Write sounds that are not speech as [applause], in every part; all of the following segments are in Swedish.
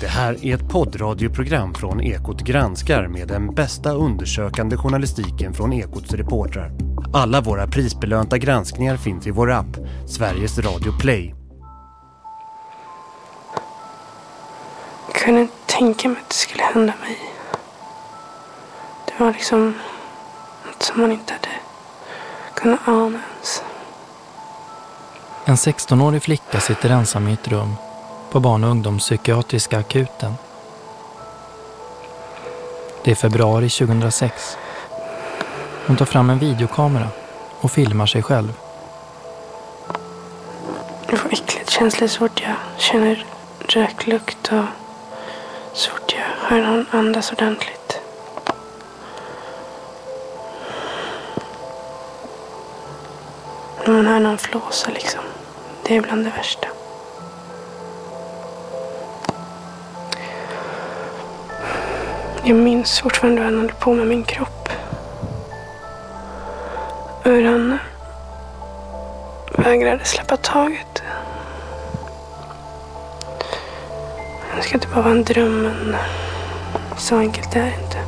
Det här är ett poddradioprogram från Ekot granskar med den bästa undersökande journalistiken från Ekots reportrar. Alla våra prisbelönta granskningar finns i vår app, Sveriges Radio Play. Jag kunde inte tänka mig att det skulle hända mig. Det var liksom något som man inte hade kunnat ana ens. En 16-årig flicka sitter ensam i ett rum på barn- och ungdomspsykiatriska akuten. Det är februari 2006. Hon tar fram en videokamera och filmar sig själv. Det får äckligt känsligt så fort jag känner röklukt och så fort jag hör någon andas ordentligt. När man hör någon flåsa liksom. Det är bland det värsta. Jag minns fortfarande hur han höll på med min kropp. Hur han vägrade släppa taget. Det ska inte bara vara en dröm, men så enkelt är det inte.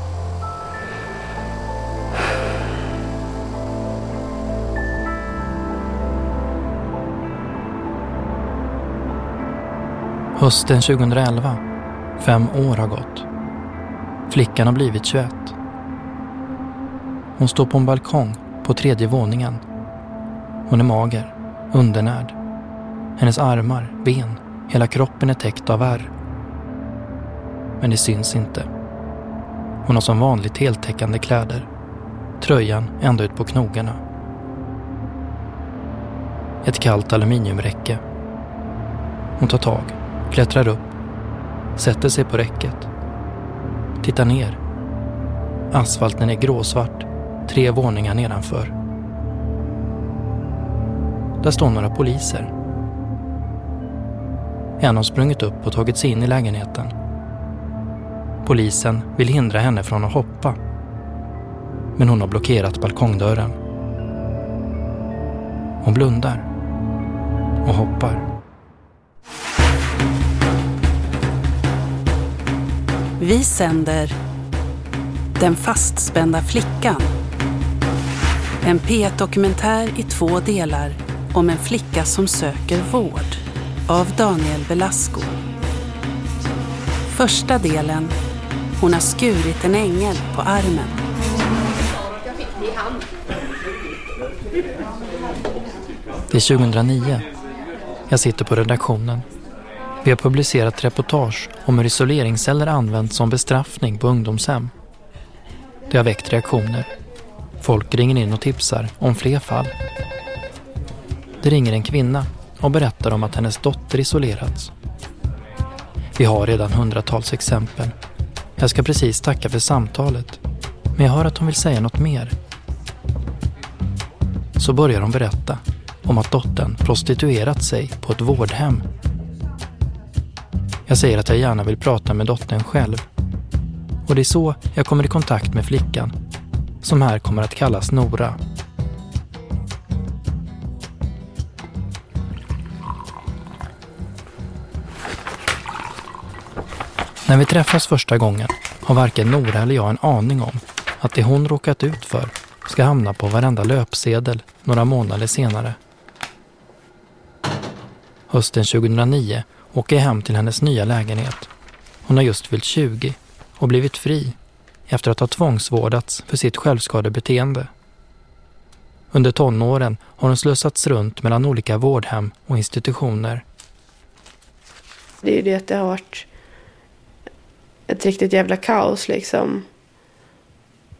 Hösten 2011. Fem år har gått. Flickan har blivit 21. Hon står på en balkong på tredje våningen. Hon är mager, undernärd. Hennes armar, ben, hela kroppen är täckt av ärr. Men det syns inte. Hon har som vanligt heltäckande kläder. Tröjan ända ut på knogarna. Ett kallt aluminiumräcke. Hon tar tag, klättrar upp, sätter sig på räcket. Tittar ner. Asfalten är gråsvart, tre våningar nedanför. Där står några poliser. En har sprungit upp och tagit sig in i lägenheten. Polisen vill hindra henne från att hoppa. Men hon har blockerat balkongdörren. Hon blundar och hoppar. Vi sänder Den fastspända flickan. En P1-dokumentär i två delar om en flicka som söker vård av Daniel Velasco. Första delen Hon har skurit en ängel på armen. Det är 2009. Jag sitter på redaktionen. Vi har publicerat reportage om hur isoleringsceller används som bestraffning på ungdomshem. Det har väckt reaktioner. Folk ringer in och tipsar om fler fall. Det ringer en kvinna och berättar om att hennes dotter isolerats. Vi har redan hundratals exempel. Jag ska precis tacka för samtalet. Men jag hör att hon vill säga något mer. Så börjar hon berätta om att dottern prostituerat sig på ett vårdhem. Jag säger att jag gärna vill prata med dottern själv. Och det är så jag kommer i kontakt med flickan, som här kommer att kallas Nora. När vi träffas första gången har varken Nora eller jag en aning om att det hon råkat ut för ska hamna på varenda löpsedel några månader senare. Hösten 2009 åker jag hem till hennes nya lägenhet. Hon har just fyllt 20 och blivit fri efter att ha tvångsvårdats för sitt självskadebeteende. Under tonåren har hon slussats runt mellan olika vårdhem och institutioner. Det är ju det att det har varit ett riktigt jävla kaos liksom.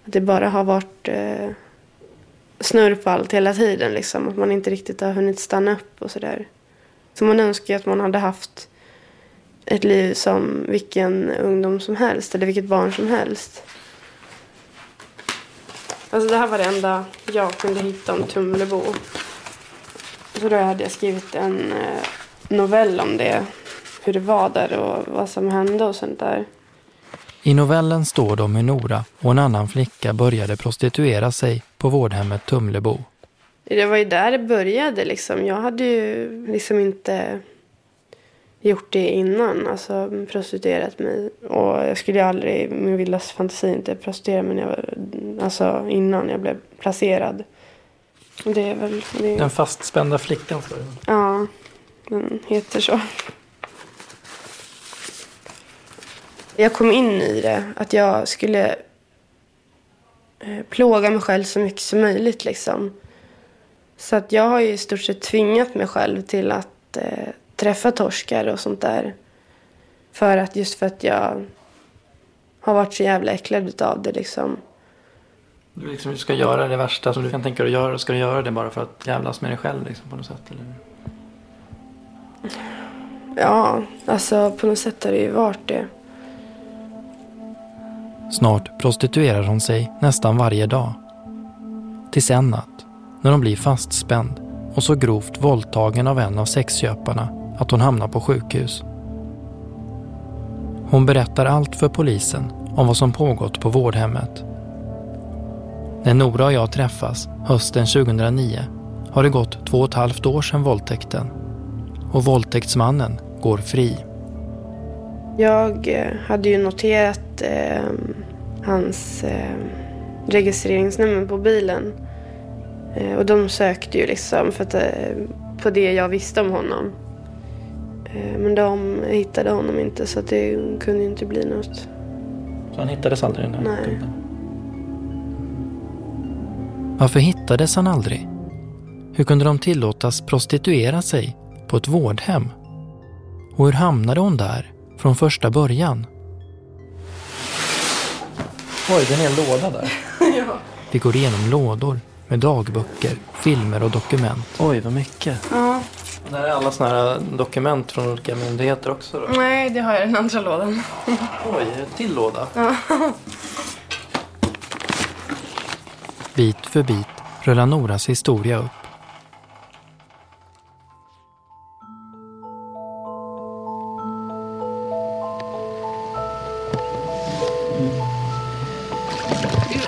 Att det bara har varit eh, snurr på allt hela tiden liksom. Att man inte riktigt har hunnit stanna upp och sådär. Så man önskar ju att man hade haft ett liv som vilken ungdom som helst eller vilket barn som helst. Alltså det här var det enda jag kunde hitta om Tumlebo. Så då hade jag skrivit en eh, novell om det. Hur det var där och vad som hände och sånt där. I novellen står om hur Nora och en annan flicka började prostituera sig på vårdhemmet Tumlebo. Det var ju där det började liksom. Jag hade ju liksom inte gjort det innan. Alltså prostituerat mig. Och jag skulle aldrig i min vildaste fantasi inte prostituera mig när jag var, alltså innan jag blev placerad. Det är väl... Det är, Den fastspända flickan står det. Ja, den heter så. Jag kom in i det, att jag skulle eh, plåga mig själv så mycket som möjligt. Liksom. Så att jag har ju i stort sett tvingat mig själv till att eh, träffa torskar och sånt där. För att, just för att jag har varit så jävla äcklad av det. Liksom. Du liksom ska göra det värsta som du kan tänka dig att göra. Ska du göra det bara för att jävlas med dig själv liksom, på något sätt? Eller? Ja, alltså på något sätt har det ju varit det. Snart prostituerar hon sig nästan varje dag. Tills en natt, när hon blir fastspänd och så grovt våldtagen av en av sexköparna att hon hamnar på sjukhus. Hon berättar allt för polisen om vad som pågått på vårdhemmet. När Nora och jag träffas hösten 2009 har det gått två och ett halvt år sedan våldtäkten och våldtäktsmannen går fri. Jag eh, hade ju noterat eh, hans eh, registreringsnummer på bilen. Eh, och de sökte ju liksom för att, eh, på det jag visste om honom. Eh, men de hittade honom inte så det kunde ju inte bli något. Så han hittades aldrig den här Nej. bilden? Varför hittades han aldrig? Hur kunde de tillåtas prostituera sig på ett vårdhem? Och hur hamnade hon där från första början? Oj, det är en hel låda där. Vi går igenom lådor med dagböcker, filmer och dokument. Oj, vad mycket. Ja, Det här är alla såna här dokument från olika myndigheter också då. nej det har jag i den andra lådan. Oj, en till låda. Bit för bit rullar Noras historia upp.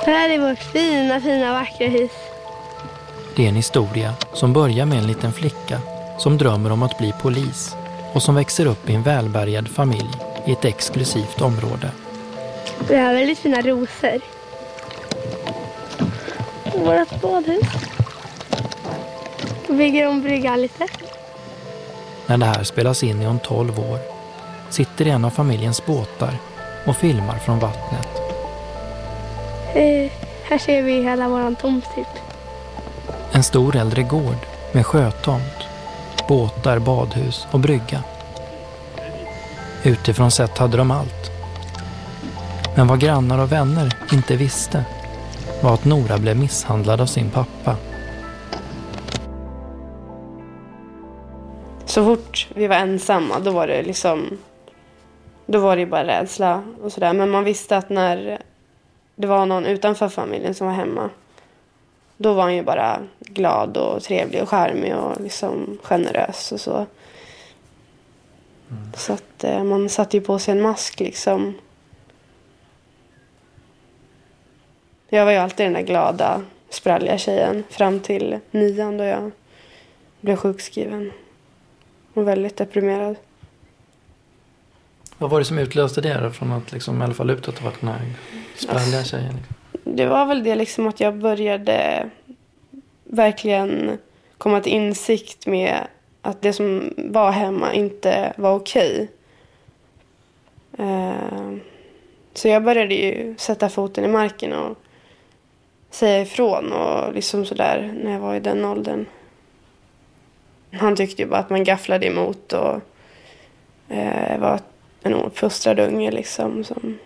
Det här är vårt fina, fina, vackra hus. Det är en historia som börjar med en liten flicka som drömmer om att bli polis och som växer upp i en välbärgad familj i ett exklusivt område. Vi har väldigt fina rosor. Vårt badhus. Vi bygger om bryggan lite. När det här spelas in är hon 12 år, sitter i en av familjens båtar och filmar från vattnet. Eh, här ser vi hela våran tomt typ. En stor äldre gård med sjötomt, båtar, badhus och brygga. Utifrån sett hade de allt. Men vad grannar och vänner inte visste var att Nora blev misshandlad av sin pappa. Så fort vi var ensamma då var det liksom då var det bara rädsla och sådär. Men man visste att när det var någon utanför familjen som var hemma då var han ju bara glad och trevlig och charmig och liksom generös och så. Så att eh, man satte ju på sig en mask liksom. Jag var ju alltid den där glada, spralliga tjejen fram till nian då jag blev sjukskriven. Och väldigt deprimerad. Vad var det som utlöste det då, från att liksom i alla fall utåt ha varit den här spralliga tjejen? Liksom? Det var väl det liksom att jag började verkligen komma till insikt med att det som var hemma inte var okej. Eh, så jag började ju sätta foten i marken och säga ifrån och liksom sådär när jag var i den åldern. Han tyckte ju bara att man gafflade emot och eh, var en ouppfostrad unge liksom som,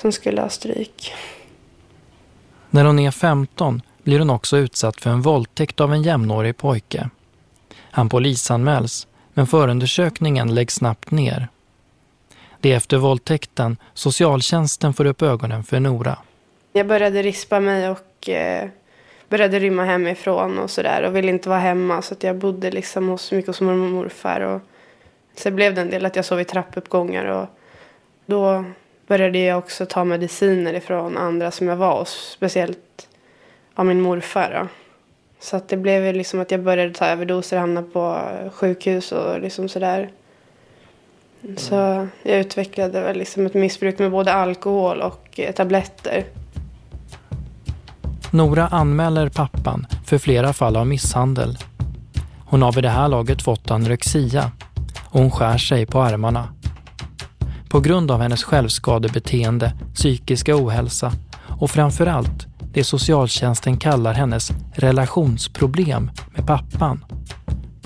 som skulle ha stryk. När hon är 15 blir hon också utsatt för en våldtäkt av en jämnårig pojke. Han polisanmäls, men förundersökningen läggs snabbt ner. Det är efter våldtäkten socialtjänsten får upp ögonen för Nora. Jag började rispa mig och eh, började rymma hemifrån och sådär och ville inte vara hemma så att jag bodde liksom hos, mycket hos mormor och morfar. Och sen blev det en del att jag sov i trappuppgångar och då började jag också ta mediciner ifrån andra som jag var hos, speciellt av min morfar. Då. Så att det blev ju liksom att jag började ta överdoser och hamna på sjukhus och liksom sådär. Så jag utvecklade väl liksom ett missbruk med både alkohol och eh, tabletter. Nora anmäler pappan för flera fall av misshandel. Hon har vid det här laget fått anorexia och hon skär sig på armarna. På grund av hennes självskadebeteende, psykiska ohälsa och framförallt det socialtjänsten kallar hennes relationsproblem med pappan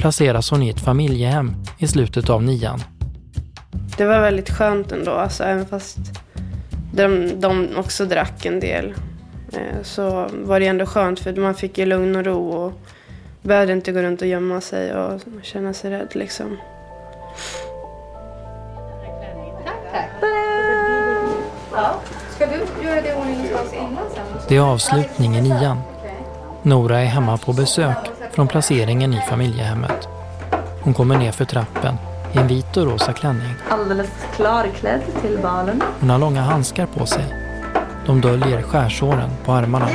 placeras hon i ett familjehem i slutet av nian. Det var väldigt skönt ändå, alltså, även fast de, de också drack en del. Eh, så var det ändå skönt för man fick ju lugn och ro och behövde inte gå runt och gömma sig och känna sig rädd liksom. Ska du göra det i ordning innan sen? Det är avslutning i nian. Nora är hemma på besök från placeringen i familjehemmet. Hon kommer ner för trappen i en vit och rosa klänning. Alldeles klarklädd till balen. Hon har långa handskar på sig. De döljer skärsåren på armarna.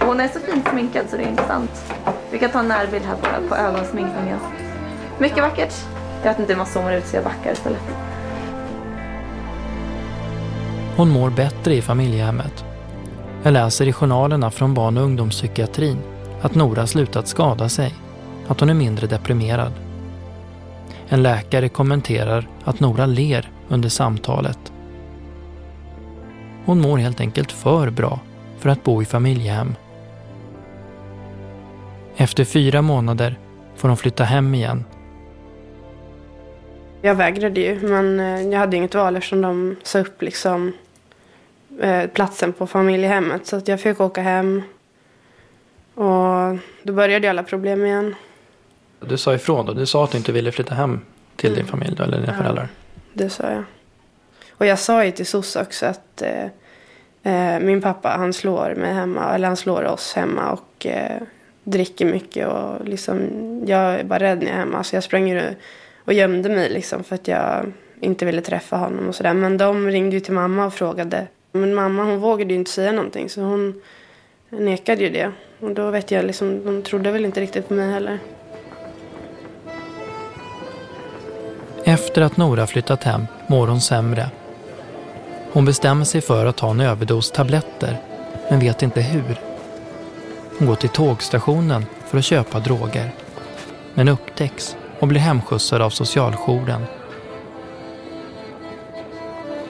Hon är så fint sminkad så det är intressant. Vi kan ta en närbild här på, på ögonsminkningen. Mycket vackert. Jag vet inte hur man zoomar ut så jag backar istället. Hon mår bättre i familjehemmet. Jag läser i journalerna från barn- och ungdomspsykiatrin att Nora slutat skada sig, att hon är mindre deprimerad. En läkare kommenterar att Nora ler under samtalet. Hon mår helt enkelt för bra för att bo i familjehem. Efter fyra månader får hon flytta hem igen. Jag vägrade ju, men eh, jag hade inget val eftersom de sa upp liksom eh, platsen på familjehemmet. Så att jag fick åka hem. Och då började alla problem igen. Du sa ifrån då? Du sa att du inte ville flytta hem till din Mm. familj då, eller dina Ja. föräldrar? Det sa jag. Och jag sa ju till SOS också att eh, eh, min pappa han slår mig hemma, eller han slår oss hemma och eh, dricker mycket och liksom jag är bara rädd när jag är hemma så jag sprang ju och gömde mig liksom för att jag inte ville träffa honom och sådär. Men de ringde ju till mamma och frågade. Men mamma hon vågade ju inte säga någonting så hon nekade ju det. Och då vet jag liksom, de trodde väl inte riktigt på mig heller. Efter att Nora flyttat hem mår hon sämre. Hon bestämmer sig för att ta en överdos tabletter, men vet inte hur. Hon går till tågstationen för att köpa droger, men upptäcks och blir hemskjutsad av socialjouren.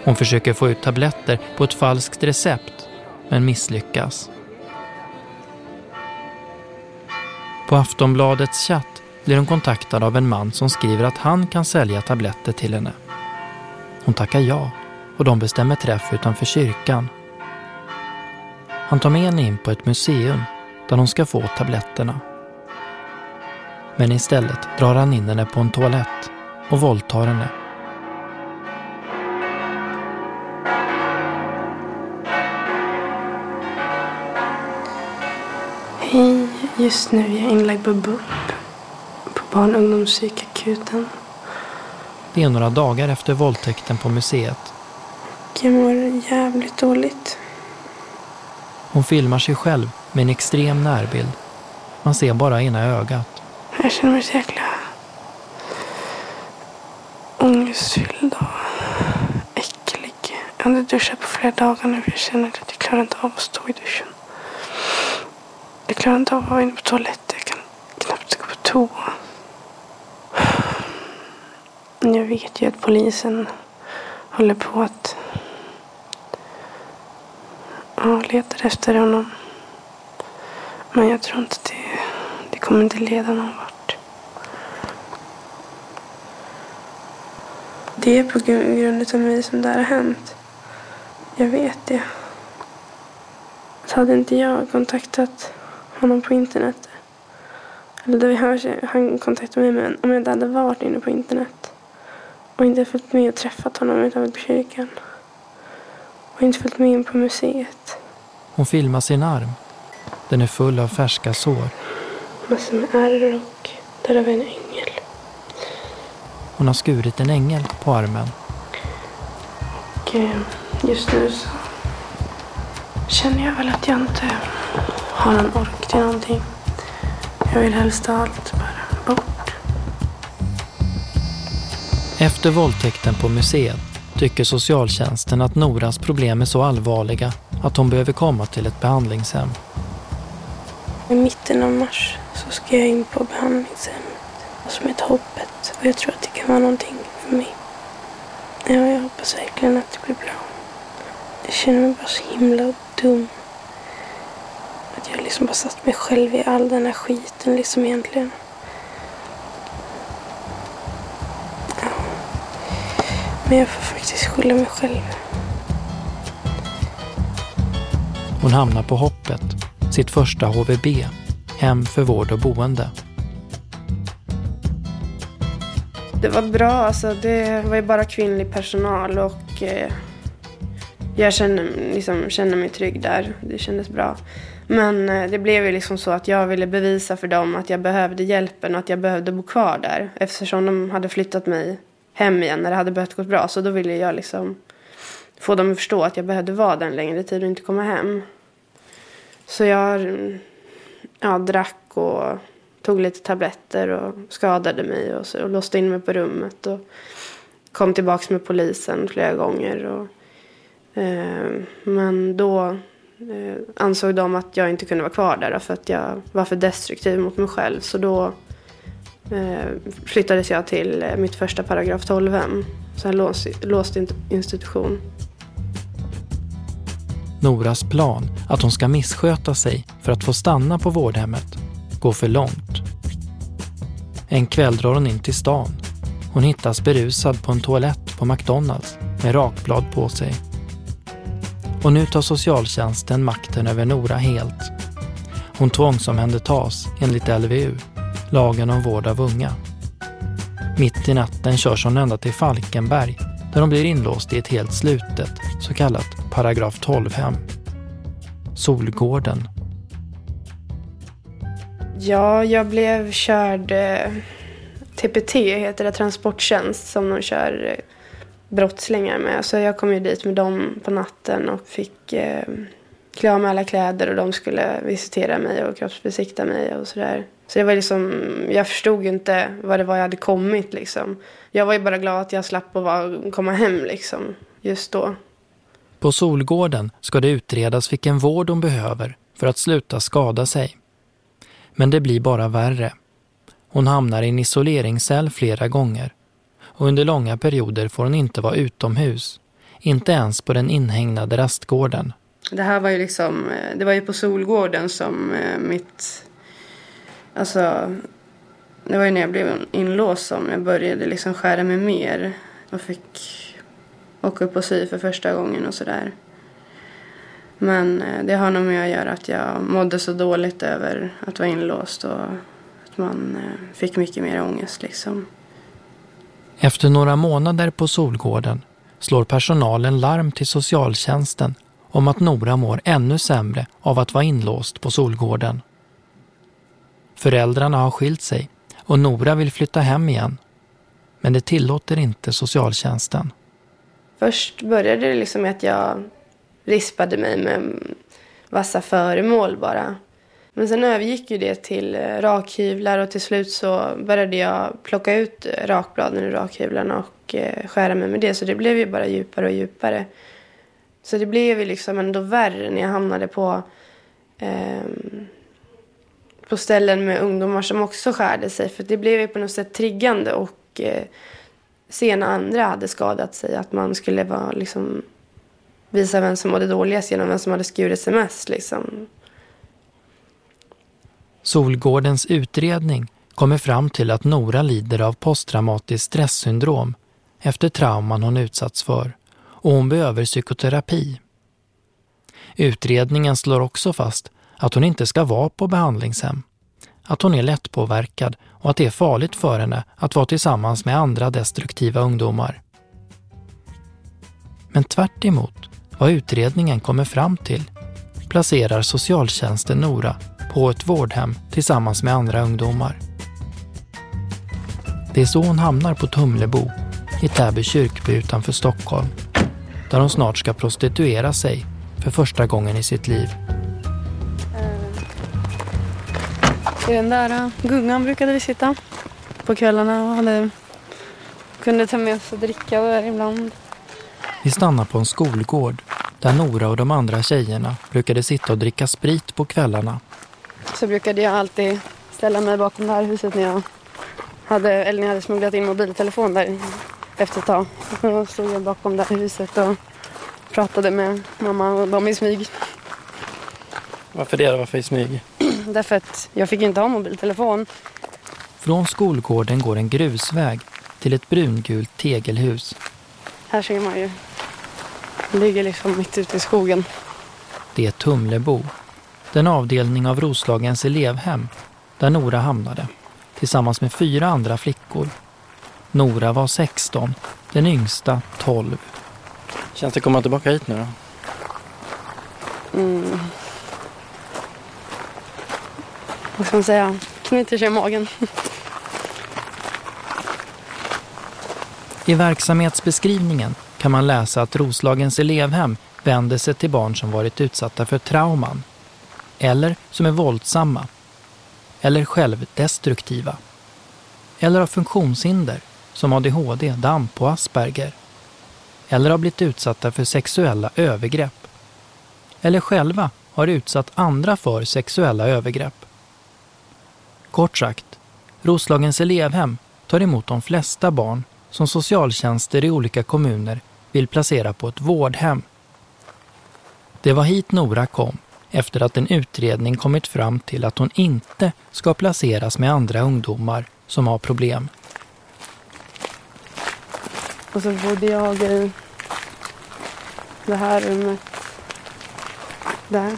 Hon försöker få ut tabletter på ett falskt recept, men misslyckas. På Aftonbladets chatt blir hon kontaktad av en man som skriver att han kan sälja tabletter till henne. Hon tackar ja och de bestämmer träff utanför kyrkan. Han tar med henne in på ett museum där hon ska få tabletterna. Men istället drar han in henne på en toalett och våldtar henne. Just nu är jag inlagd på BUP. På barn och ungdomspsykakuten. Det är några dagar efter våldtäkten på museet. Jag mår jävligt dåligt. Hon filmar sig själv med en extrem närbild. Man ser bara ena ögat. Jag känner mig så jäkla ångestfylld och äcklig. Jag har inte duschat på flera dagar nu. Jag känner att jag klarar inte av att stå i duschen. Jag klarar inte av att vara inne på toaletten. Jag kan knappt gå på toa. Jag vet ju att polisen håller på att ja, letar efter honom. Men jag tror inte det, det kommer inte leda någon vart. Det är på grund av mig som det här har hänt. Jag vet det. Så hade inte jag kontaktat honom på internet. Eller det hörs, han kontaktade mig men om jag inte hade varit inne på internet. Och inte följt med och träffat honom utan varit på kyrkan. Och inte följt med in på museet. Hon filmar sin arm. Den är full av färska sår. Massor med ärr och där har vi en ängel. Hon har skurit en ängel på armen. Och eh, just nu så känner jag väl att jag inte ha någon ork till någonting. Jag vill helst av allt bara bort. Efter våldtäkten på museet tycker socialtjänsten att Noras problem är så allvarliga att hon behöver komma till ett behandlingshem. I mitten av mars så ska jag in på behandlingshemmet som heter Hoppet och jag tror att det kan vara någonting för mig. Ja, jag hoppas verkligen att det blir bra. Jag känner mig bara så himla dum. Att jag liksom bara satt mig själv i all den här skiten liksom egentligen. Ja. Men jag får faktiskt skylla mig själv. Hon hamnar på Hoppet, sitt första HVB, hem för vård och boende. Det var bra, alltså det var ju bara kvinnlig personal och eh, jag kände, liksom, kände mig trygg där. Det kändes bra. Men eh, det blev ju liksom så att jag ville bevisa för dem att jag behövde hjälpen och att jag behövde bo kvar där. Eftersom de hade flyttat mig hem igen när det hade börjat gå bra. Så då ville jag liksom få dem att förstå att jag behövde vara där en längre tid och inte komma hem. Så jag mm, ja, drack och tog lite tabletter och skadade mig och, så, och låste in mig på rummet. Och kom tillbaka med polisen flera gånger. Och, eh, men då Eh, ansåg de att jag inte kunde vara kvar där för att jag var för destruktiv mot mig själv. Så då eh, flyttades jag till eh, mitt första paragraf 12-hem. Så en låst, låst institution. Noras plan att hon ska missköta sig för att få stanna på vårdhemmet går för långt. En kväll drar hon in till stan. Hon hittas berusad på en toalett på McDonalds med rakblad på sig. Och nu tar socialtjänsten makten över Nora helt. Hon tvångsomhändertas enligt LVU, lagen om vård av unga. Mitt i natten körs hon ända till Falkenberg där hon blir inlåst i ett helt slutet, så kallat paragraf 12-hem. Solgården. Ja, jag blev körd eh, TPT, heter det, transporttjänst som de kör eh, brottslingar med. Så jag kom ju dit med dem på natten och fick eh, klä av mig alla kläder och de skulle visitera mig och kroppsbesikta mig och sådär. Så det var liksom, jag förstod ju inte vad det var jag hade kommit liksom. Jag var ju bara glad att jag slapp att komma hem liksom, just då. På Solgården ska det utredas vilken vård hon behöver för att sluta skada sig. Men det blir bara värre. Hon hamnar i en isoleringscell flera gånger och under långa perioder får hon inte vara utomhus, inte ens på den inhägnade rastgården. Det här var ju liksom, eh, det var ju på Solgården som eh, mitt, alltså, det var ju när jag blev inlåst som jag började liksom skära mig mer och fick åka upp och sy för första gången och sådär. Men eh, det har nog med att göra att jag mådde så dåligt över att vara inlåst och att man fick mycket mer ångest liksom. Efter några månader på Solgården slår personalen larm till socialtjänsten om att Nora mår ännu sämre av att vara inlåst på Solgården. Föräldrarna har skilt sig och Nora vill flytta hem igen. Men det tillåter inte socialtjänsten. Först började det liksom med att jag rispade mig med vassa föremål bara. Men sen övergick ju det till eh, rakhyvlar och till slut så började jag plocka ut eh, rakbladen ur rakhyvlarna och eh, skära mig med det. Så det blev ju bara djupare och djupare. Så det blev ju liksom ändå värre när jag hamnade på, eh, på ställen med ungdomar som också skärde sig. För det blev ju på något sätt triggande och eh, se när andra hade skadat sig. Att man skulle vara liksom visa vem som mådde dåligast genom vem som hade skurit sig mest. Liksom. Solgårdens utredning kommer fram till att Nora lider av posttraumatiskt stresssyndrom efter trauman hon utsatts för och hon behöver psykoterapi. Utredningen slår också fast att hon inte ska vara på behandlingshem, att hon är lättpåverkad och att det är farligt för henne att vara tillsammans med andra destruktiva ungdomar. Men tvärt vad utredningen kommer fram till placerar socialtjänsten Nora på ett vårdhem tillsammans med andra ungdomar. Det är så hon hamnar på Tumlebo i Täby kyrkby utanför Stockholm där hon snart ska prostituera sig för första gången i sitt liv. I den där äh, gungan brukade vi sitta på kvällarna och hade, kunde ta med oss och dricka där ibland. Vi stannar på en skolgård där Nora och de andra tjejerna brukade sitta och dricka sprit på kvällarna. Så brukade jag alltid ställa mig bakom det här huset när jag hade, eller när jag hade smugglat in mobiltelefon där efter ett tag. [laughs] Då stod jag bakom det här huset och pratade med mamma och dem i smyg. Varför det? Varför i smyg? [clears throat] Därför att jag fick inte ha mobiltelefon. Från skolgården går en grusväg till ett brungult tegelhus. Här ser man ju. Det ligger liksom mitt ute i skogen. Det är Tumlebo, den avdelning av Roslagens elevhem där Nora hamnade tillsammans med fyra andra flickor. Nora var 16, den yngsta 12. Känns det komma tillbaka hit nu då? Mm. Vad ska man säga? Knyter sig i magen. I verksamhetsbeskrivningen kan man läsa att Roslagens elevhem vänder sig till barn som varit utsatta för trauman eller som är våldsamma eller självdestruktiva eller har funktionshinder som ADHD, DAMP och Asperger eller har blivit utsatta för sexuella övergrepp eller själva har utsatt andra för sexuella övergrepp. Kort sagt, Roslagens elevhem tar emot de flesta barn som socialtjänster i olika kommuner vill placera på ett vårdhem. Det var hit Nora kom efter att en utredning kommit fram till att hon inte ska placeras med andra ungdomar som har problem. Och så bodde jag i det här rummet. Där.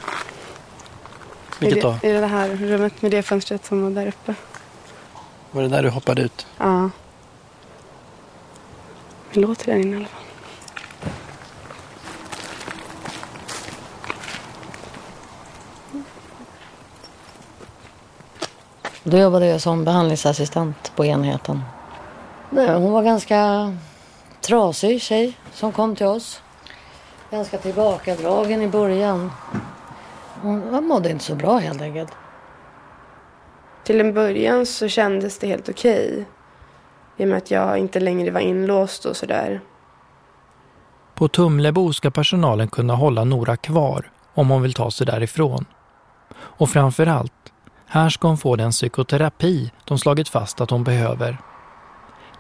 Vilket I då? det, I det här rummet med det fönstret som var där uppe. Var det där du hoppade ut? Ja. Det låter där inne i alla fall. Då jobbade jag som behandlingsassistent på enheten. Nej, hon var ganska trasig tjej som kom till oss. Ganska tillbakadragen i början. Hon mådde inte så bra helt enkelt. Till en början så kändes det helt okej. I och med att jag inte längre var inlåst och sådär. På Tumlebo ska personalen kunna hålla Nora kvar om hon vill ta sig därifrån. Och framför allt, här ska hon få den psykoterapi de slagit fast att hon behöver.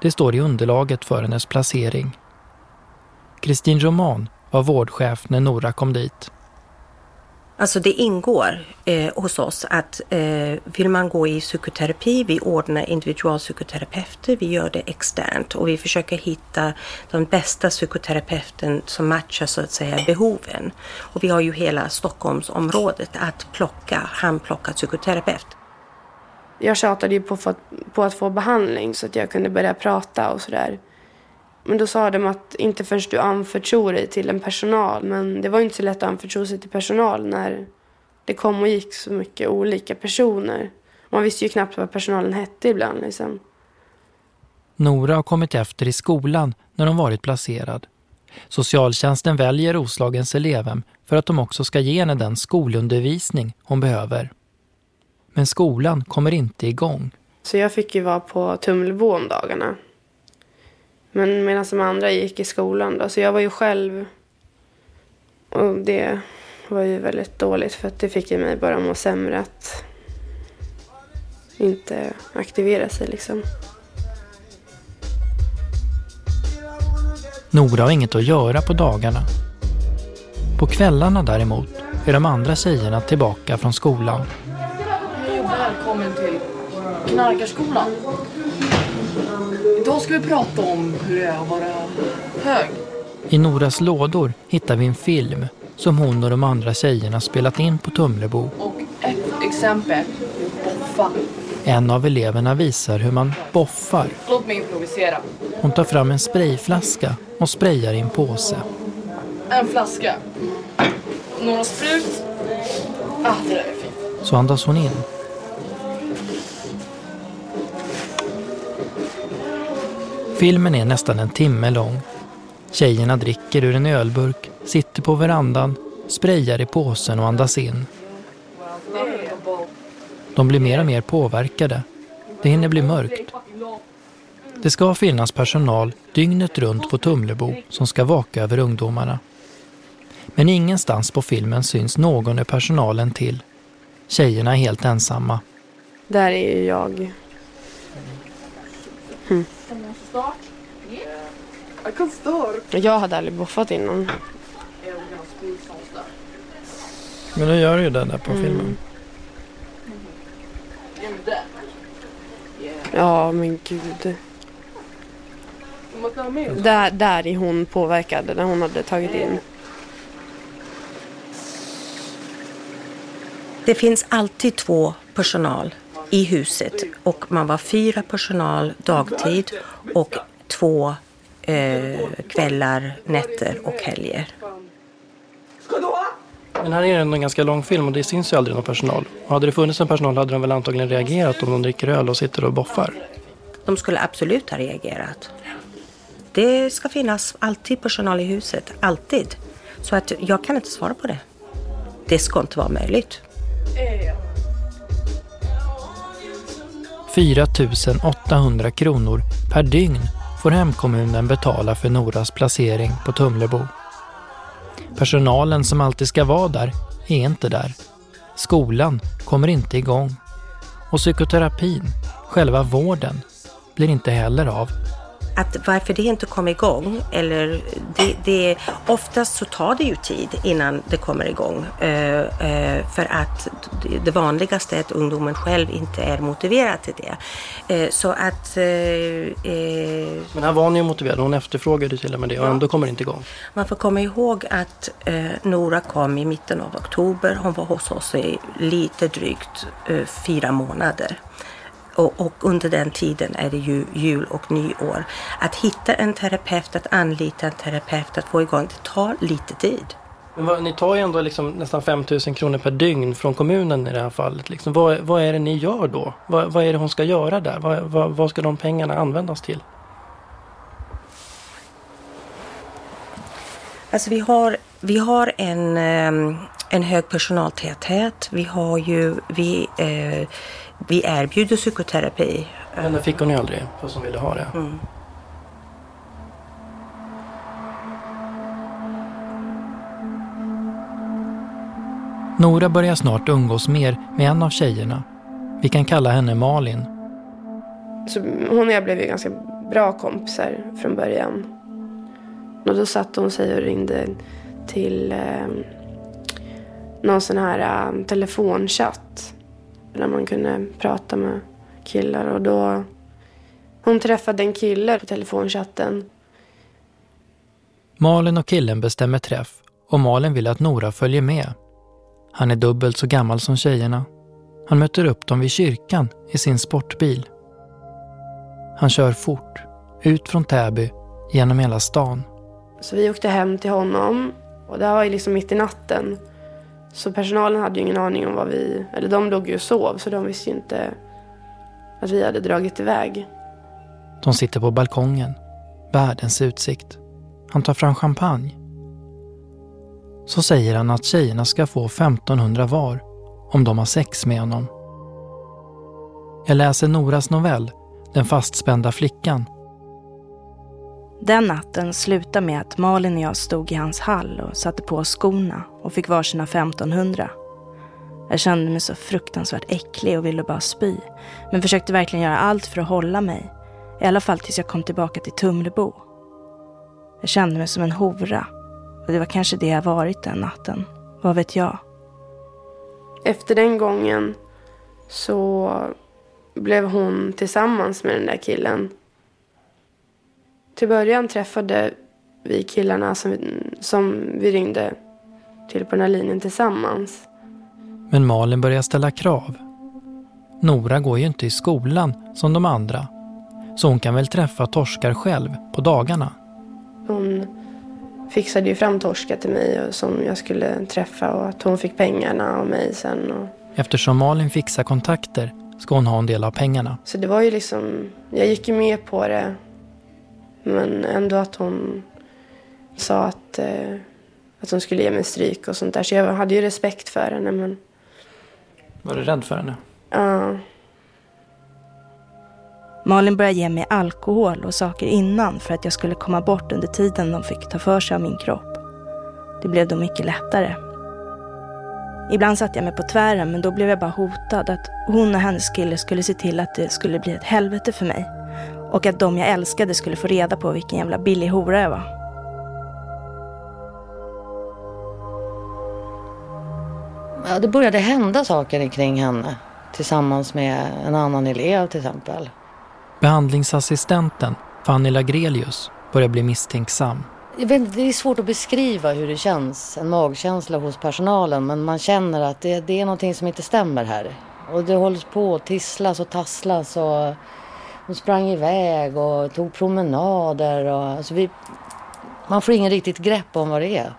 Det står i underlaget för hennes placering. Kristin Roman var vårdchef när Nora kom dit. Alltså det ingår eh, hos oss att eh, vill man gå i psykoterapi, vi ordnar individualpsykoterapeuter, vi gör det externt och vi försöker hitta den bästa psykoterapeuten som matchar så att säga behoven. Och vi har ju hela Stockholmsområdet att plocka, handplocka psykoterapeut. Jag tjatade ju på, på att få behandling så att jag kunde börja prata och sådär. Men då sa de att inte förrän du anförtror dig till en personal. Men det var inte så lätt att anförtro sig till personal när det kom och gick så mycket olika personer. Man visste ju knappt vad personalen hette ibland. Liksom. Nora har kommit efter i skolan när hon varit placerad. Socialtjänsten väljer Roslagens elevhem för att de också ska ge henne den skolundervisning hon behöver. Men skolan kommer inte igång. Så jag fick ju vara på Tumlebo om dagarna. Men medan de andra gick i skolan då. Så jag var ju själv. Och det var ju väldigt dåligt för att det fick ju mig bara må sämre att inte aktivera sig liksom. Nora har inget att göra på dagarna. På kvällarna däremot är de andra tjejerna tillbaka från skolan. Hej och välkommen till Knarkarskolan. Idag ska vi prata om hur det är att vara hög. I Noras lådor hittar vi en film som hon och de andra tjejerna spelat in på Tumlebo. Och ett exempel, boffa. En av eleverna visar hur man boffar. Låt mig improvisera. Hon tar fram en sprayflaska och sprayar i en påse. En flaska. Några sprut. Ah, det där är fint. Så andas hon in. Filmen är nästan en timme lång. Tjejerna dricker ur en ölburk, sitter på verandan, sprayar i påsen och andas in. De blir mer och mer påverkade. Det hinner bli mörkt. Det ska finnas personal dygnet runt på Tumlebo som ska vaka över ungdomarna. Men ingenstans på filmen syns någon ur personalen till. Tjejerna är helt ensamma. Där är ju jag. Hm. Jag hade aldrig boffat innan. Men du gör ju det där på Mm. filmen. Ja, men gud. Där, där är hon påverkad, när hon hade tagit in. Det finns alltid två personal i huset och man var fyra personal dagtid och två eh, kvällar, nätter och helger. Men här är en ganska lång film och det syns ju aldrig någon personal. Och hade det funnits en personal hade de väl antagligen reagerat om de dricker öl och sitter och boffar. De skulle absolut ha reagerat. Det ska finnas alltid personal i huset, alltid. Så att jag kan inte svara på det. Det ska inte vara möjligt. 4 800 kronor per dygn får hemkommunen betala för Noras placering på Tumlebo. Personalen som alltid ska vara där är inte där. Skolan kommer inte igång. Och psykoterapin, själva vården, blir inte heller av. Att varför det inte kom igång, eller det, det, oftast så tar det ju tid innan det kommer igång. Eh, eh, för att det, vanligaste är att ungdomen själv inte är motiverad till det. Eh, så att... Men här var ni ju motiverade, hon efterfrågade till och med det och ändå kommer det inte igång. Man får komma ihåg att Nora kom i mitten av oktober. Hon var hos oss i lite drygt fyra månader. Och, och under den tiden är det ju jul och nyår. Att hitta en terapeut, att anlita en terapeut, att få igång, det tar lite tid. Men vad, ni tar ju ändå liksom nästan 5 000 kronor per dygn från kommunen i det här fallet. Liksom, vad, vad är det ni gör då? Vad, vad är det hon ska göra där? Vad, vad, ska de pengarna användas till? Alltså vi har, vi har en, eh, en hög personaltäthet. Vi har ju, vi, eh, vi erbjuder psykoterapi. Men det fick hon ju aldrig, fast hon ville ha det. Mm. Nora börjar snart umgås mer med en av tjejerna. Vi kan kalla henne Malin. Så hon och jag blev ju ganska bra kompisar från början. Och då satt hon sig och ringde till eh, någon sån här eh, telefonchatt. Där man kunde prata med killar. Och då hon träffade en kille på telefonchatten. Malin och killen bestämmer träff och Malin vill att Nora följer med. Han är dubbelt så gammal som tjejerna. Han möter upp dem vid kyrkan i sin sportbil. Han kör fort, ut från Täby, genom hela stan. Så vi åkte hem till honom. Och det här var ju liksom mitt i natten. Så personalen hade ju ingen aning om vad vi... Eller de låg ju och sov så de visste ju inte att vi hade dragit iväg. De sitter på balkongen. Världens utsikt. Han tar fram champagne. Så säger han att tjejerna ska få 1500 var om de har sex med honom. Jag läser Noras novell Den fastspända flickan. Den natten slutade med att Malin och jag stod i hans hall och satte på oss skorna och fick varsina 1500. Jag kände mig så fruktansvärt äcklig och ville bara spy. Men försökte verkligen göra allt för att hålla mig. I alla fall tills jag kom tillbaka till Tumlebo. Jag kände mig som en hora. Och det var kanske det jag varit den natten. Vad vet jag? Efter den gången så blev hon tillsammans med den där killen. Till början träffade vi killarna som vi, som vi ringde till på den här linjen tillsammans. Men Malin börjar ställa krav. Nora går ju inte i skolan som de andra. Så hon kan väl träffa torskar själv på dagarna. Hon fixade ju fram torskar till mig som jag skulle träffa och att hon fick pengarna av mig sen. Och... Eftersom Malin fixar kontakter ska hon ha en del av pengarna. Så det var ju liksom, jag gick ju med på det. Men ändå att hon sa att, eh, att hon skulle ge mig stryk och sånt där. Så jag hade ju respekt för henne. Men Var du rädd för henne? Ja. Malin började ge mig alkohol och saker innan för att jag skulle komma bort under tiden de fick ta för sig av min kropp. Det blev då mycket lättare. Ibland satte jag mig på tvären men då blev jag bara hotad att hon och hennes kille skulle se till att det skulle bli ett helvete för mig. Och att de jag älskade skulle få reda på vilken jävla billig hora jag var. Ja, det började hända saker kring henne tillsammans med en annan elev till exempel. Behandlingsassistenten Fanny Lagrelius börjar bli misstänksam. Jag vet, det är svårt att beskriva hur det känns, en magkänsla hos personalen, men man känner att det, det är någonting som inte stämmer här. Och det hålls på att tisslas och tasslas och hon sprang iväg och tog promenader. Och, alltså vi, man får ingen riktigt grepp om vad det är.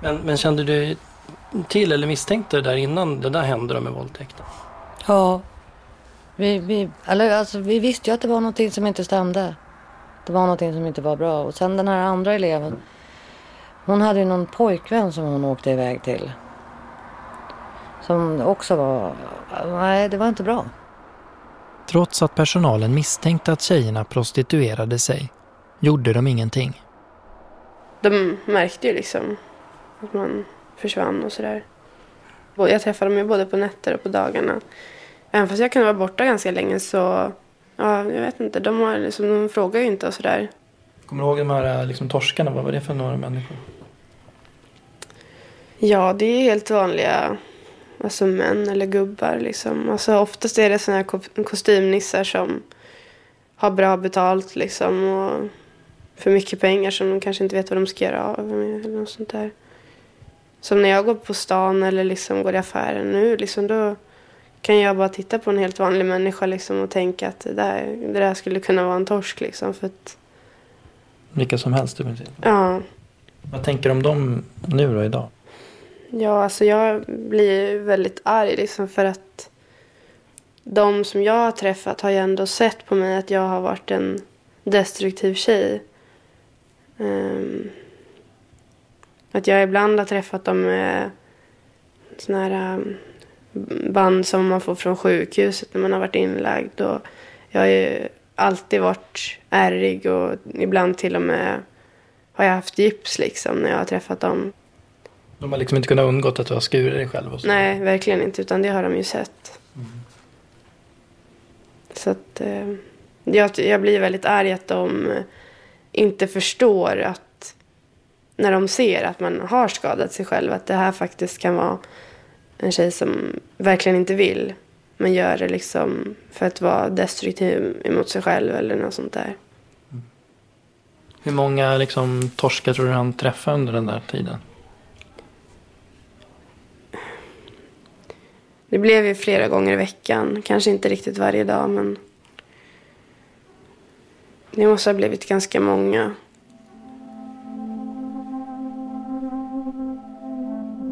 Men, men kände du till eller misstänkte det där innan det där hände med våldtäkten? Ja. Vi, vi, alltså, vi visste ju att det var någonting som inte stämde. Det var någonting som inte var bra. Och sen den här andra eleven. Hon hade ju någon pojkvän som hon åkte iväg till. Som också var... Nej, det var inte bra. Trots att personalen misstänkte att tjejerna prostituerade sig gjorde de ingenting. De märkte ju liksom att man försvann och sådär. Jag träffade dem ju både på nätter och på dagarna. Även fast jag kunde vara borta ganska länge så, ja, jag vet inte, de, har liksom, de frågar ju inte och sådär. Kommer du ihåg de här liksom, torskarna? Vad var det för några människor? Ja, det är helt vanliga alltså män eller gubbar liksom. Alltså oftast är det sådana här kostymnissar som har bra betalt liksom och för mycket pengar som de kanske inte vet vad de ska göra av med eller något sånt där. Som när jag går på stan eller liksom går i affären nu liksom då kan jag bara titta på en helt vanlig människa liksom och tänka att det där, det där skulle kunna vara en torsk liksom för att... Vilka som helst i princip? Ja. Vad tänker du om dem nu då idag? Ja, alltså jag blir väldigt arg liksom för att de som jag har träffat har ju ändå sett på mig att jag har varit en destruktiv tjej. Um, att jag ibland har träffat dem med såna här um, band som man får från sjukhuset när man har varit inlagd. Och jag har ju alltid varit ärrig och ibland till och med har jag haft gips liksom när jag har träffat dem. De har liksom inte kunnat undgå att du har skurit dig själv? Och så. Nej, verkligen inte. Utan det har de ju sett. Mm. Så att eh, jag, jag blir väldigt arg att de inte förstår att när de ser att man har skadat sig själv att det här faktiskt kan vara en tjej som verkligen inte vill men gör det liksom för att vara destruktiv emot sig själv eller något sånt där. Mm. Hur många liksom, torskar tror du han träffade under den där tiden? Det blev ju flera gånger i veckan. Kanske inte riktigt varje dag men det måste ha blivit ganska många.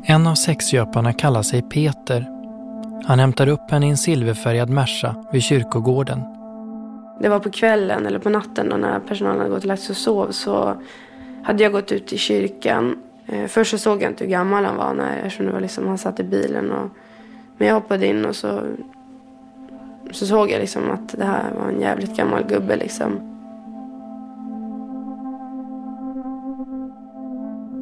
En av sexköparna kallar sig Peter. Han hämtar upp henne i en silverfärgad Merca vid kyrkogården. Det var på kvällen eller på natten då när personalen hade gått och lagt sig och sov så hade jag gått ut i kyrkan. Eh, först så såg jag inte hur gammal han var när, eftersom det var liksom, han satt i bilen. Och, men jag hoppade in och så, så såg jag liksom att det här var en jävligt gammal gubbe liksom.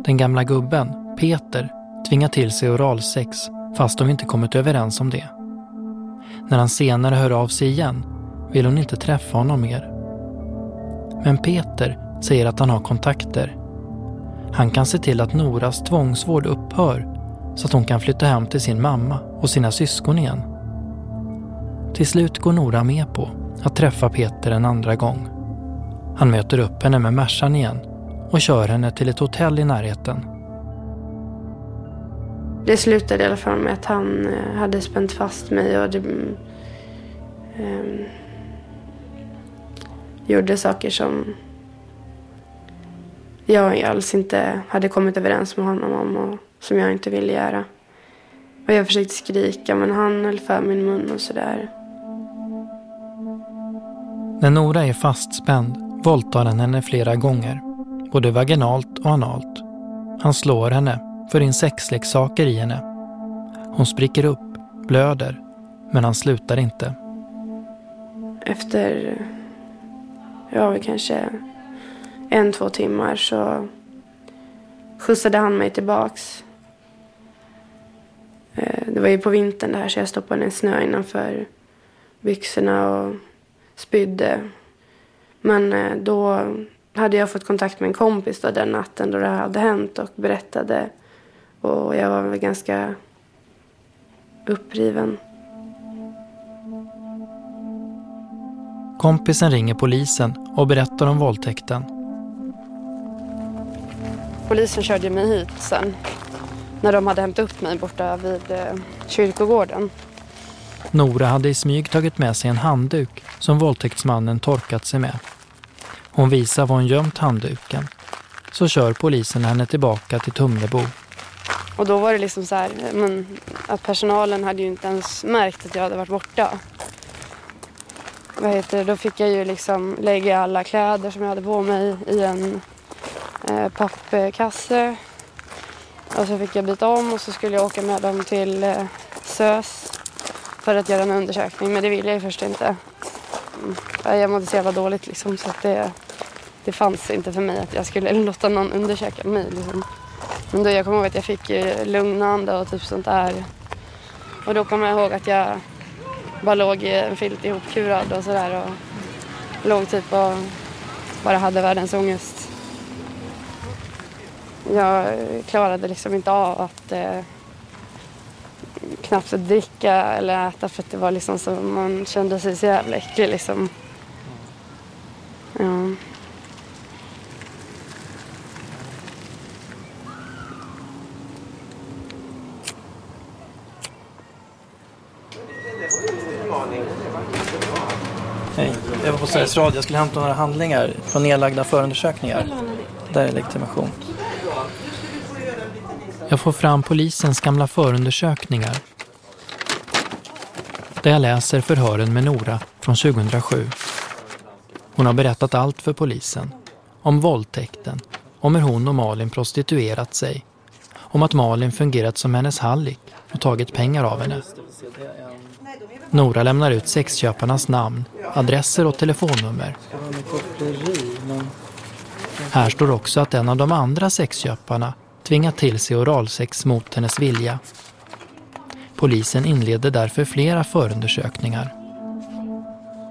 Den gamla gubben, Peter, tvingar till sig oralsex fast de inte kommit överens om det. När han senare hör av sig igen vill hon inte träffa honom mer. Men Peter säger att han har kontakter. Han kan se till att Noras tvångsvård upphör så att hon kan flytta hem till sin mamma och sina syskon igen. Till slut går Nora med på att träffa Peter en andra gång. Han möter upp henne med Mercan igen och kör henne till ett hotell i närheten. Det slutade i alla fall med att han eh, hade spänt fast mig och det, um, gjorde saker som jag alls inte hade kommit överens med honom om och som jag inte ville göra. Och jag försökte skrika men han höll för min mun och sådär. När Nora är fastspänd våldtar han henne flera gånger, både vaginalt och analt. Han slår henne för in sexleksaker i henne. Hon spricker upp, blöder men han slutar inte. Efter, ja kanske en, två timmar så skjutsade han mig tillbaks. Eh, det var ju på vintern det här så jag stoppade en snö innanför byxorna och spydde. Men eh, då hade jag fått kontakt med en kompis då den natten då det hade hänt och berättade. Och jag var väl ganska uppriven. Kompisen ringer polisen och berättar om våldtäkten. Polisen körde mig hit sen när de hade hämtat upp mig borta vid eh, kyrkogården. Nora hade i smyg tagit med sig en handduk som våldtäktsmannen torkat sig med. Hon visar var hon gömt handduken. Så kör polisen henne tillbaka till Tumlebo. Och då var det liksom så här, men, att personalen hade ju inte ens märkt att jag hade varit borta. Vad heter det? Då fick jag ju liksom lägga alla kläder som jag hade på mig i en eh, pappkasse. Och så fick jag byta om och så skulle jag åka med dem till eh, SÖS för att göra en undersökning. Men det ville jag ju först inte. Mm. Jag mådde så jävla dåligt liksom så att det, det fanns inte för mig att jag skulle [laughs] låta någon undersöka mig. Liksom. Men då jag kommer ihåg att jag fick lugnande och typ sånt där. Och då kommer jag ihåg att jag bara låg i en filt ihopkurad och sådär och låg typ och bara hade världens ångest. Jag klarade liksom inte av att eh, knappt att dricka eller äta för att det var liksom så man kände sig så jävla äcklig liksom. Ja. Hej, jag var på Sveriges Radio. Jag skulle hämta några handlingar från nedlagda förundersökningar. Där är legitimation. Jag får fram polisens gamla förundersökningar. Där jag läser förhören med Nora från 2007. Hon har berättat allt för polisen. Om våldtäkten, om hur hon och Malin prostituerat sig. Om att Malin fungerat som hennes hallick och tagit pengar av henne. Nora lämnar ut sexköparnas namn, adresser och telefonnummer. Här står också att en av de andra sexköparna tvingat till sig oralsex mot hennes vilja. Polisen inleder därför flera förundersökningar.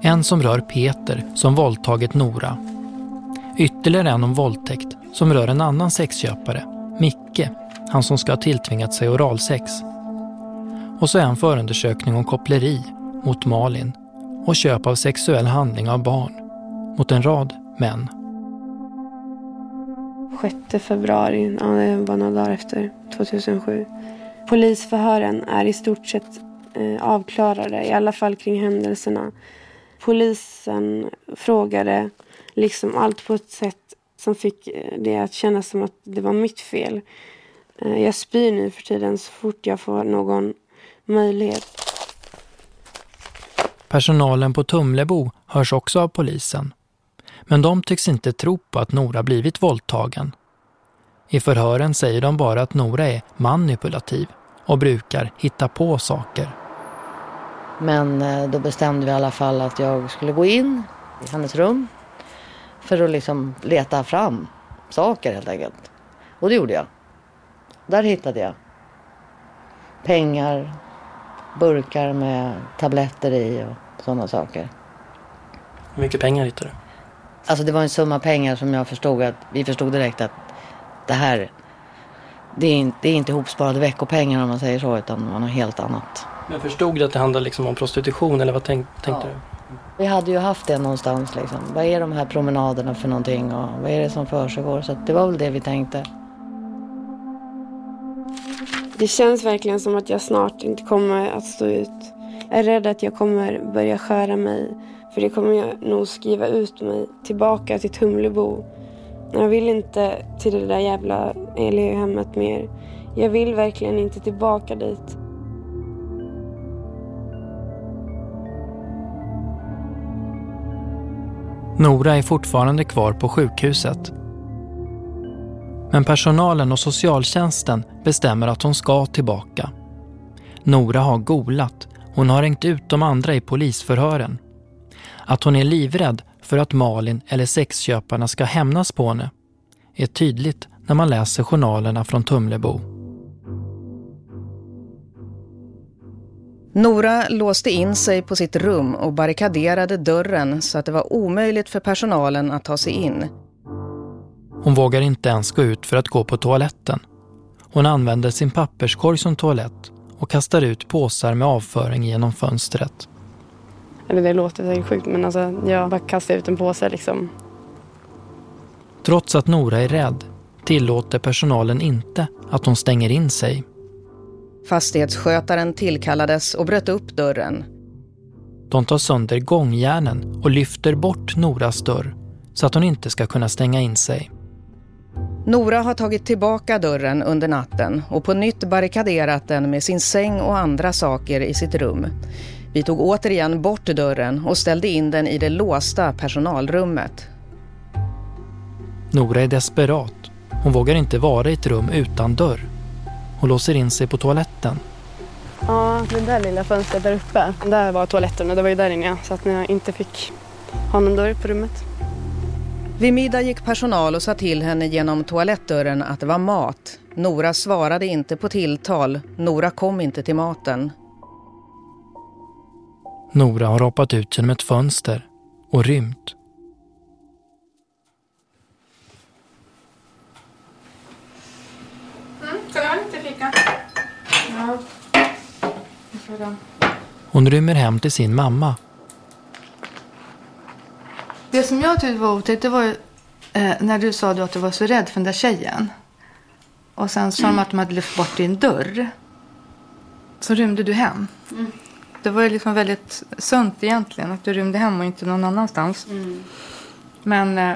En som rör Peter som våldtagit Nora. Ytterligare en om våldtäkt som rör en annan sexköpare, Micke, han som ska ha tilltvingat sig oralsex. Och så en förundersökning om koppleri mot Malin och köp av sexuell handling av barn mot en rad män. 6 februari, ja, det var några dagar efter 2007. Polisförhören är i stort sett eh, avklarade, i alla fall kring händelserna. Polisen frågade liksom allt på ett sätt som fick eh, det att kännas som att det var mitt fel. Eh, jag spyr nu för tiden så fort jag får någon möjlighet. Personalen på Tumlebo hörs också av polisen. Men de tycks inte tro på att Nora blivit våldtagen. I förhören säger de bara att Nora är manipulativ och brukar hitta på saker. Men eh, då bestämde vi i alla fall att jag skulle gå in i hennes rum för att liksom leta fram saker helt enkelt. Och det gjorde jag. Där hittade jag pengar, burkar med tabletter i och sådana saker. Hur mycket pengar hittade du? Alltså det var en summa pengar som jag förstod att vi förstod direkt att det här det är inte, det är inte ihopsparade veckopengar om man säger så utan det var något helt annat. Men förstod du att det handlade liksom om prostitution eller vad tänk, tänkte Ja. du? Vi hade ju haft det någonstans liksom. Vad är de här promenaderna för någonting och vad är det som försiggår? Så att det var väl det vi tänkte. Det känns verkligen som att jag snart inte kommer att stå ut. Jag är rädd att jag kommer börja skära mig. För det kommer jag nog skriva ut mig tillbaka till Tumlebo. Jag vill inte till det där jävla Elihemmet mer. Jag vill verkligen inte tillbaka dit. Nora är fortfarande kvar på sjukhuset. Men personalen och socialtjänsten bestämmer att hon ska tillbaka. Nora har golat Hon har hängt ut de andra i polisförhören. Att hon är livrädd för att Malin eller sexköparna ska hämnas på henne är tydligt när man läser journalerna från Tumlebo. Nora låste in sig på sitt rum och barrikaderade dörren så att det var omöjligt för personalen att ta sig in. Hon vågar inte ens gå ut för att gå på toaletten. Hon använder sin papperskorg som toalett och kastar ut påsar med avföring genom fönstret. Eller det låter säkert sjukt men alltså jag bara kastar ut en påse liksom. Trots att Nora är rädd tillåter personalen inte att hon stänger in sig. Fastighetsskötaren tillkallades och bröt upp dörren. De tar sönder gångjärnen och lyfter bort Noras dörr så att hon inte ska kunna stänga in sig. Nora har tagit tillbaka dörren under natten och på nytt barrikaderat den med sin säng och andra saker i sitt rum. Vi tog återigen bort dörren och ställde in den i det låsta personalrummet. Nora är desperat. Hon vågar inte vara i ett rum utan dörr. Hon låser in sig på toaletten. Ja, det där lilla fönstret där uppe. Där var toaletten och det var ju där inne jag satt när jag inte fick ha någon dörr på rummet. Vid middag gick personal och sa till henne genom toalettdörren att det var mat. Nora svarade inte på tilltal. Nora kom inte till maten. Nora har hoppat ut genom ett fönster och rymt. Mm, ska du ha lite fika? Ja. Hon rymmer hem till sin mamma. Det som jag tyckte var otäckt det var ju eh, när du sa att du var så rädd för den där tjejen. Och sen sa de att de hade lyft bort din dörr. Så rymde du hem. Mm. Det var ju liksom väldigt sunt egentligen att du rymde hem och inte någon annanstans. Mm. Men eh,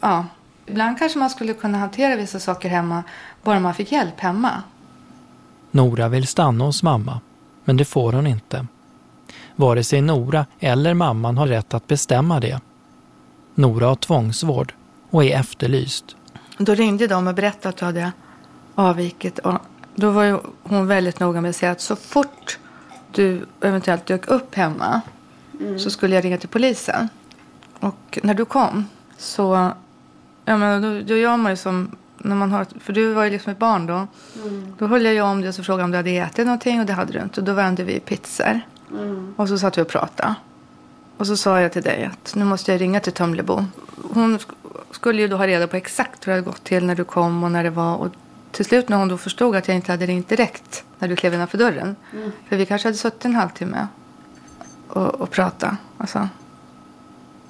ja, ibland kanske man skulle kunna hantera vissa saker hemma bara man fick hjälp hemma. Nora vill stanna hos mamma, men det får hon inte. Vare sig Nora eller mamman har rätt att bestämma det. Nora har tvångsvård och är efterlyst. Då ringde de och berättade att du hade avvikit. Och då var ju hon väldigt noga med att säga att så fort du eventuellt dök upp hemma Mm. så skulle jag ringa till polisen. Och när du kom så, jag menar, då, då gör man ju som när man har, för du var ju liksom ett barn då. Mm. Då höll jag ju om dig och så frågade om du hade ätit någonting och det hade du inte. Och då vände vi pizzor. Mm. Och så satt vi och pratade. Och så sa jag till dig att nu måste jag ringa till Tumlebo. Hon sk- skulle ju då ha reda på exakt hur det hade gått till när du kom och när det var. Och till slut när hon då förstod att jag inte hade ringt direkt när du klev innanför dörren. Mm. För vi kanske hade suttit en halvtimme och, och pratat. Alltså.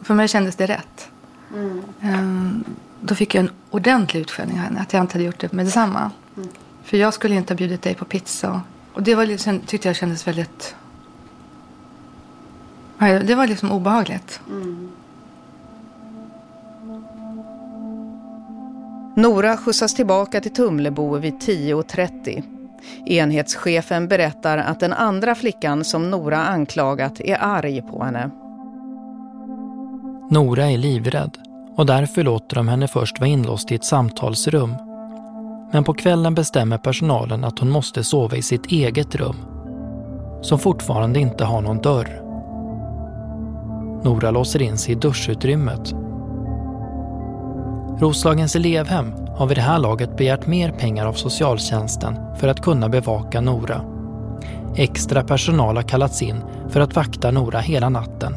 För mig kändes det rätt. Mm. Ehm, då fick jag en ordentlig utskällning av henne. Att jag inte hade gjort det med detsamma. Mm. För jag skulle inte ha bjudit dig på pizza. Och, det var liksom, tyckte jag kändes väldigt... Det var liksom obehagligt. Mm. Nora skjutsas tillbaka till Tumlebo vid 10.30. Enhetschefen berättar att den andra flickan som Nora anklagat är arg på henne. Nora är livrädd och därför låter de henne först vara inlåst i ett samtalsrum. Men på kvällen bestämmer personalen att hon måste sova i sitt eget rum, som fortfarande inte har någon dörr. Nora låser in sig i duschutrymmet. Roslagens elevhem har vid det här laget begärt mer pengar av socialtjänsten för att kunna bevaka Nora. Extra personal har kallats in för att vakta Nora hela natten.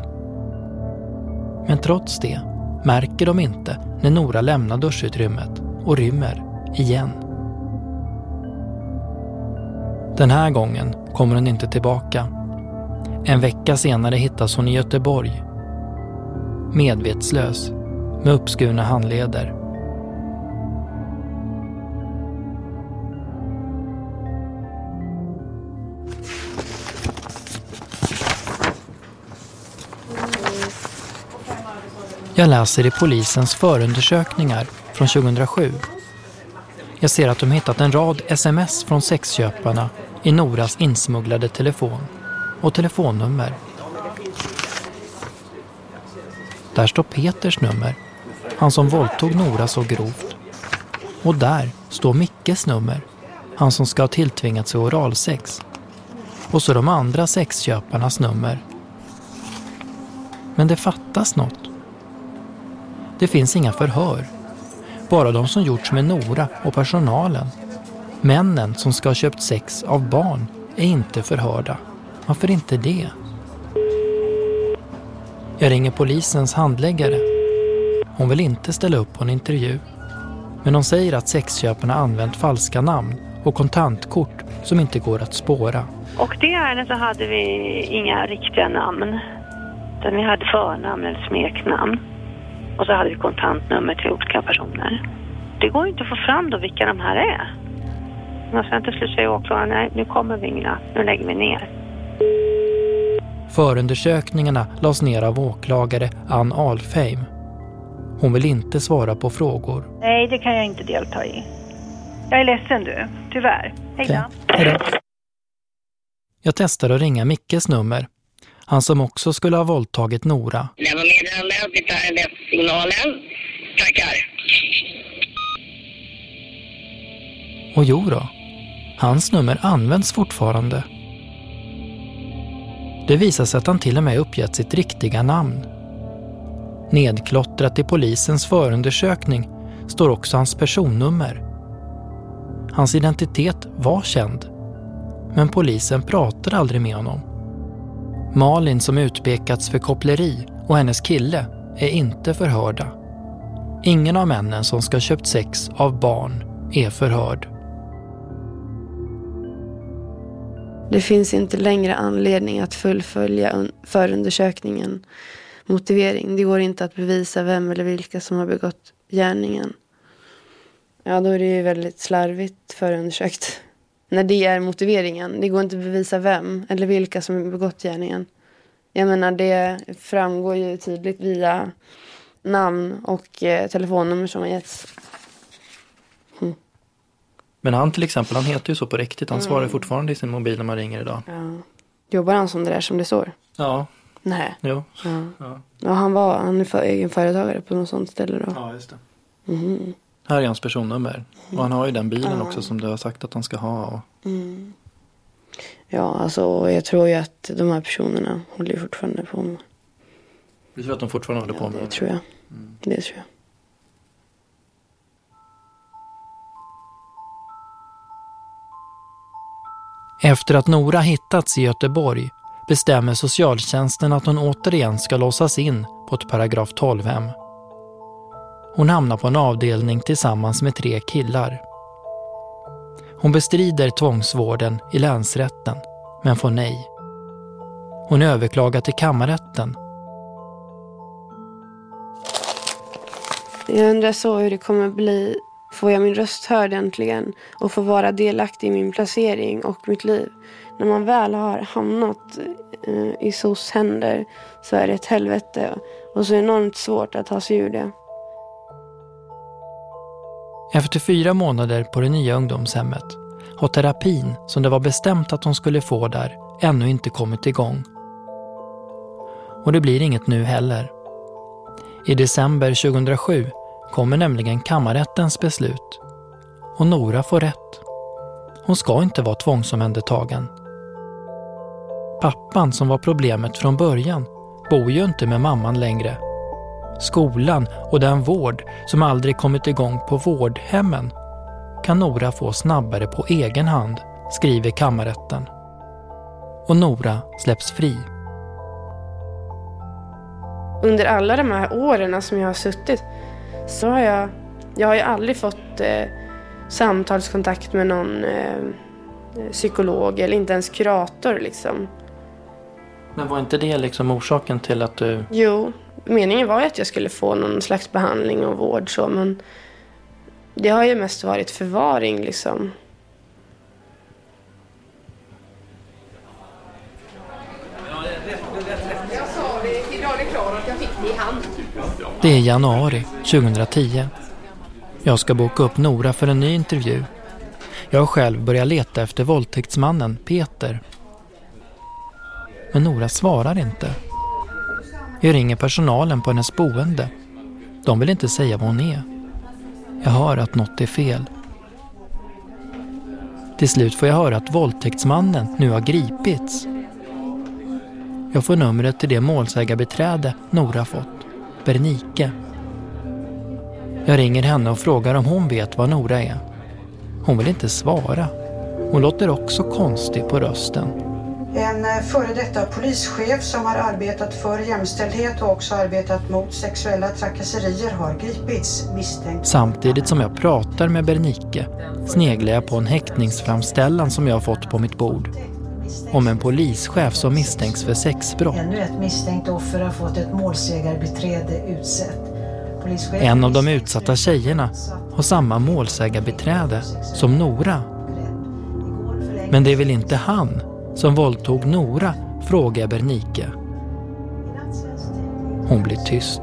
Men trots det märker de inte när Nora lämnar duschutrymmet och rymmer igen. Den här gången kommer hon inte tillbaka. En vecka senare hittas hon i Göteborg. Medvetslös, med uppskurna handleder. Jag läser i polisens förundersökningar från 2007. Jag ser att de hittat en rad sms från sexköparna i Noras insmugglade telefon och telefonnummer. Där står Peters nummer, han som våldtog Nora så grovt. Och där står Mickes nummer, han som ska ha tilltvingat sig oralsex. och så de andra sexköparnas nummer. Men det fattas något. Det finns inga förhör. Bara de som gjorts med Nora och personalen. Männen som ska ha köpt sex av barn är inte förhörda. Varför inte det? Jag ringer polisens handläggare. Hon vill inte ställa upp på en intervju. Men hon säger att sexköparna använt falska namn och kontantkort som inte går att spåra. Och det ärendet så hade vi inga riktiga namn. Utan vi hade förnamn eller smeknamn. Och så hade vi kontantnummer till olika personer. Det går inte att få fram då vilka de här är. Men sen till slut säger åklagaren, nej nu kommer vi inga, nu lägger vi ner. Förundersökningarna lades ner av åklagare Ann Alfheim. Hon vill inte svara på frågor. Nej, det kan jag inte delta i. Jag är ledsen du, tyvärr. Hej då. Hej då. Jag testar att ringa Mickes nummer. Han som också skulle ha våldtagit Nora. Lämna meddelande till RLS-signalen. Tackar. Och jo då, hans nummer används fortfarande. Det visar sig att han till och med uppgett sitt riktiga namn. Nedklottrat i polisens förundersökning står också hans personnummer. Hans identitet var känd, men polisen pratade aldrig med honom. Malin som utpekats för koppleri och hennes kille är inte förhörda. Ingen av männen som ska ha köpt sex av barn är förhörd. Det finns inte längre anledning att fullfölja förundersökningen. Motivering. Det går inte att bevisa vem eller vilka som har begått gärningen. Ja, då är det ju väldigt slarvigt förundersökt. [laughs] När det är motiveringen. Det går inte att bevisa vem eller vilka som har begått gärningen. Jag menar, det framgår ju tydligt via namn och eh, telefonnummer som har getts. Mm. Men han till exempel, han heter ju så på riktigt. Han Mm. svarar fortfarande i sin mobil när man ringer idag. Ja. Jobbar han som det där som det står? Ja. Nej. Jo. Ja. Ja. Ja, han var han är för, egen företagare på något sånt ställe då. Ja, just det. Mhm. Här är hans personnummer. Och han har ju den bilen Ja. också som du har sagt att han ska ha. Och... Mm. Ja, alltså jag tror ju att de här personerna håller ju fortfarande på med. Du tror att de fortfarande håller på med Det tror jag. Det tror jag. Efter att Nora hittats i Göteborg bestämmer socialtjänsten att hon återigen ska låsas in på ett paragraf 12-hem. Hon hamnar på en avdelning tillsammans med tre killar. Hon bestrider tvångsvården i länsrätten, men får nej. Hon överklagar till kammarrätten. Jag undrar så hur det kommer bli. Får jag min röst hörd äntligen och få vara delaktig i min placering och mitt liv? När man väl har hamnat eh, i SOS händer så är det ett helvete och så enormt svårt att ta sig ur det. Efter fyra månader på det nya ungdomshemmet har terapin som det var bestämt att hon skulle få där ännu inte kommit igång. Och det blir inget nu heller. I december 2007 kommer nämligen kammarrättens beslut. Och Nora får rätt. Hon ska inte vara tvångsomhändertagen. Pappan som var problemet från början bor ju inte med mamman längre. Skolan och den vård som aldrig kommit igång på vårdhemmen kan Nora få snabbare på egen hand, skriver kammarrätten. Och Nora släpps fri. Under alla de här åren som jag har suttit så har jag, jag har ju aldrig fått eh, samtalskontakt med någon eh, eh psykolog eller inte ens kurator liksom. Men var inte det liksom orsaken till att du... Jo, meningen var ju att jag skulle få någon slags behandling och vård så men det har ju mest varit förvaring liksom. Det är januari 2010. Jag ska boka upp Nora för en ny intervju. Jag själv börjat leta efter våldtäktsmannen Peter. Men Nora svarar inte. Jag ringer personalen på hennes boende. De vill inte säga vad hon är. Jag hör att något är fel. Till slut får jag höra att våldtäktsmannen nu har gripits. Jag får numret till det målsägarbeträde Nora fått, Bernike. Jag ringer henne och frågar om hon vet vad Nora är. Hon vill inte svara. Hon låter också konstig på rösten. En eh, före detta polischef som har arbetat för jämställdhet och också arbetat mot sexuella trakasserier har gripits misstänkt. Samtidigt som jag pratar med Bernike sneglar jag på en häktningsframställan som jag har fått på mitt bord. Om en polischef som misstänks för sexbrott. Ännu ett misstänkt offer har fått ett målsägarbiträde utsett. En av de utsatta tjejerna har samma målsägarbiträde som Nora. Men det är väl inte han som våldtog Nora, frågar Bernike. Hon blir tyst.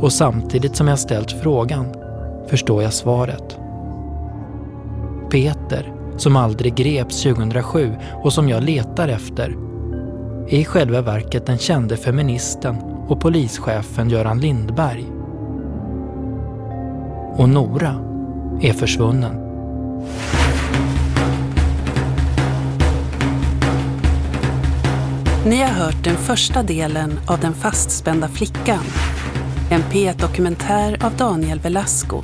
Och samtidigt som jag ställt frågan förstår jag svaret. Peter, som aldrig greps 2007 och som jag letar efter, är i själva verket den kände feministen och polischefen Göran Lindberg. Och Nora är försvunnen. Ni har hört den första delen av Den fastspända flickan. En P1-dokumentär av Daniel Velasco.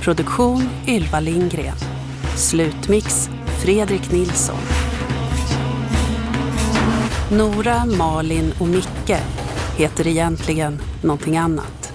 Produktion Ylva Lindgren. Slutmix Fredrik Nilsson. Nora, Malin och Micke heter egentligen någonting annat.